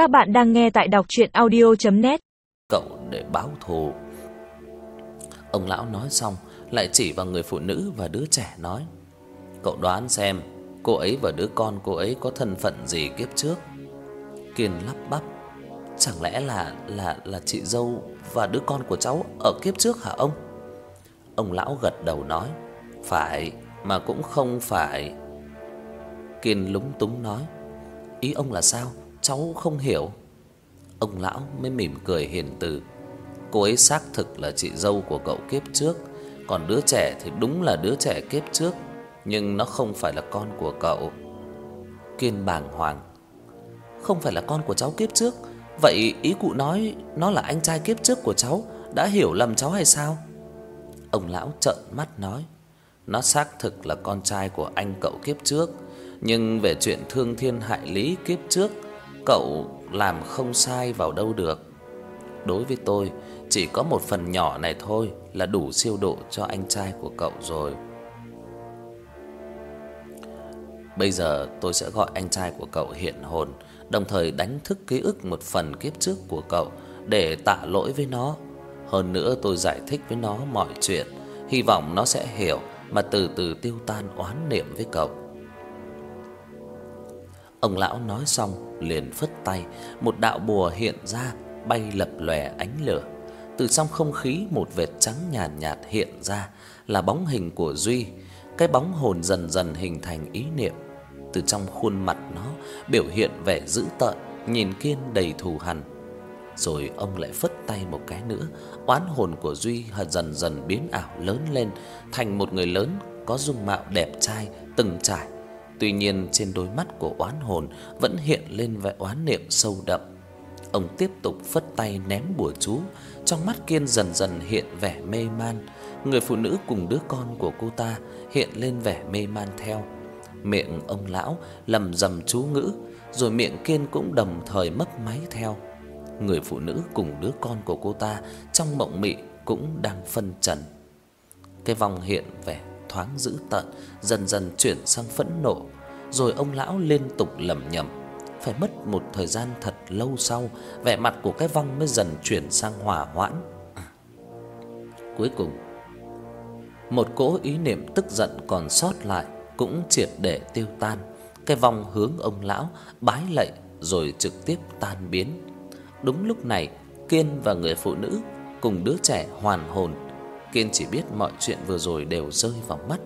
Các bạn đang nghe tại đọc audio net Cậu để báo thù. Ông lão nói xong, lại chỉ vào người phụ nữ và đứa trẻ nói: "Cậu đoán xem, cô ấy và đứa con cô ấy có thân phận gì kiếp trước?" Kiên lắp bắp: "Chẳng lẽ là là là chị dâu và đứa con của cháu ở kiếp trước hả ông?" Ông lão gật đầu nói: "Phải, mà cũng không phải." Kiên lúng túng nói: "Ý ông là sao? Cháu không hiểu." Ông lão mới mỉm cười hiền từ. Cô ấy xác thực là chị dâu của cậu kiếp trước, còn đứa trẻ thì đúng là đứa trẻ kiếp trước, nhưng nó không phải là con của cậu. Kiên bàng hoàng. Không phải là con của cháu kiếp trước, vậy ý cụ nói nó là anh trai kiếp trước của cháu, đã hiểu lầm cháu hay sao? Ông lão trợn mắt nói, nó xác thực là con trai của anh cậu kiếp trước, nhưng về chuyện thương thiên hại lý kiếp trước, cậu làm không sai vào đâu được. Đối với tôi, chỉ có một phần nhỏ này thôi là đủ siêu độ cho anh trai của cậu rồi. Bây giờ tôi sẽ gọi anh trai của cậu hiện hồn, đồng thời đánh thức ký ức một phần kiếp trước của cậu để tạ lỗi với nó. Hơn nữa tôi giải thích với nó mọi chuyện, hy vọng nó sẽ hiểu mà từ từ tiêu tan oán niệm với cậu. Ông lão nói xong liền phất tay, một đạo bùa hiện ra, bay lập lòe ánh lửa. Từ trong không khí một vệt trắng nhàn nhạt, nhạt hiện ra, là bóng hình của Duy. Cái bóng hồn dần dần hình thành ý niệm. Từ trong khuôn mặt nó biểu hiện vẻ dữ tợn, nhìn Kiên đầy thù hằn. Rồi ông lại phất tay một cái nữa, oán hồn của Duy dần dần biến ảo lớn lên, thành một người lớn có dung mạo đẹp trai, từng trải Tuy nhiên trên đôi mắt của oán hồn vẫn hiện lên vẻ oán niệm sâu đậm. Ông tiếp tục phất tay ném bùa chú, trong mắt Kiên dần dần hiện vẻ mê man. Người phụ nữ cùng đứa con của cô ta hiện lên vẻ mê man theo. Miệng ông lão lầm rầm chú ngữ, rồi miệng Kiên cũng đồng thời mất máy theo. Người phụ nữ cùng đứa con của cô ta trong mộng mị cũng đang phân trần. Cái vòng hiện vẻ thoáng dữ tợn, dần dần chuyển sang phẫn nộ, rồi ông lão liên tục lẩm nhẩm. Phải mất một thời gian thật lâu sau, vẻ mặt của cái vong mới dần chuyển sang hòa hoãn. Cuối cùng, một cỗ ý niệm tức giận còn sót lại cũng triệt để tiêu tan. Cái vong hướng ông lão bái lạy rồi trực tiếp tan biến. Đúng lúc này, Kiên và người phụ nữ cùng đứa trẻ hoàn hồn Kiên chỉ biết mọi chuyện vừa rồi đều rơi vào mắt,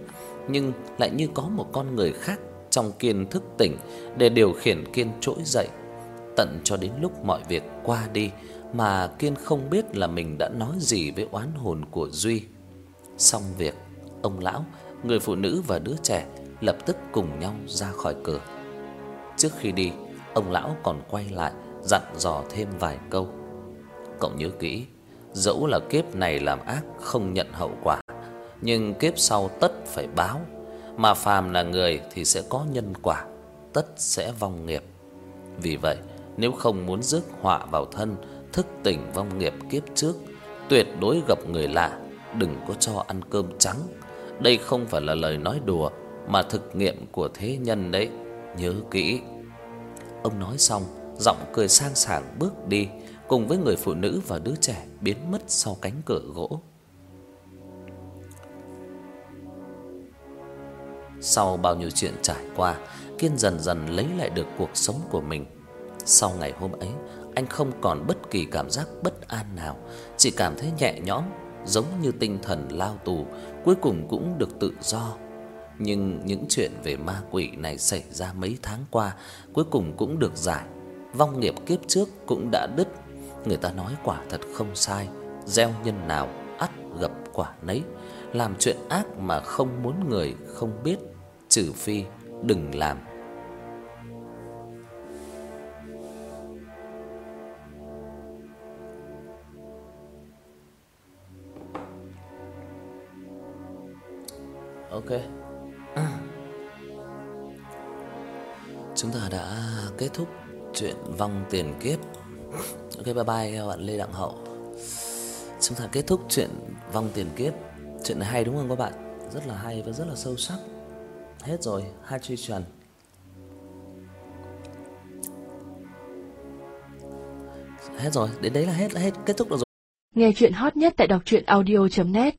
nhưng lại như có một con người khác trong Kiên thức tỉnh để điều khiển Kiên trỗi dậy. Tận cho đến lúc mọi việc qua đi mà Kiên không biết là mình đã nói gì với oán hồn của Duy. Xong việc, ông lão, người phụ nữ và đứa trẻ lập tức cùng nhau ra khỏi cửa. Trước khi đi, ông lão còn quay lại dặn dò thêm vài câu. Cậu nhớ kỹ, dẫu là kiếp này làm ác không nhận hậu quả, nhưng kiếp sau tất phải báo, mà phàm là người thì sẽ có nhân quả, tất sẽ vong nghiệp. Vì vậy, nếu không muốn rước họa vào thân, thức tỉnh vong nghiệp kiếp trước, tuyệt đối gặp người lạ, đừng có cho ăn cơm trắng. Đây không phải là lời nói đùa mà thực nghiệm của thế nhân đấy, nhớ kỹ. Ông nói xong, giọng cười sang sảng bước đi cùng với người phụ nữ và đứa trẻ biến mất sau cánh cửa gỗ. Sau bao nhiêu chuyện trải qua, Kiên dần dần lấy lại được cuộc sống của mình. Sau ngày hôm ấy, anh không còn bất kỳ cảm giác bất an nào, chỉ cảm thấy nhẹ nhõm, giống như tinh thần lao tù cuối cùng cũng được tự do. Nhưng những chuyện về ma quỷ này xảy ra mấy tháng qua cuối cùng cũng được giải. Vong nghiệp kiếp trước cũng đã đứt Người ta nói quả thật không sai, gieo nhân nào ắt gặp quả nấy, làm chuyện ác mà không muốn người không biết, trừ phi đừng làm. Ok. Chúng ta đã kết thúc chuyện vong tiền kiếp Ok bye bye các bạn Lê Đặng Hậu. Chúng ta kết thúc chuyện vong tiền kiếp. Chuyện này hay đúng không các bạn? Rất là hay và rất là sâu sắc. Hết rồi, hai truy truyền. hết rồi, đến đấy là hết là hết kết thúc được rồi. Nghe chuyện hot nhất tại đọc truyện audio.net